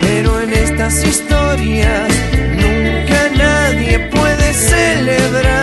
Pero en estas historias nunca nadie puede celebrar.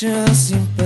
just you